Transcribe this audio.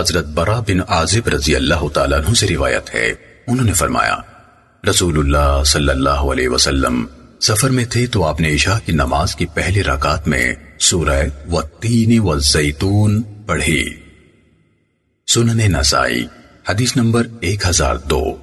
حضرت برا بن عازب رضی اللہ تعالیٰ عنہ سے روایت ہے۔ انہوں نے فرمایا، رسول اللہ صلی اللہ علیہ وسلم سفر میں تھے تو آپ نے عشاء کی نماز کی پہلی رکعت میں سورہ والتین والزیتون پڑھی۔ سنن نسائی، حدیث نمبر ایک ہزار دو۔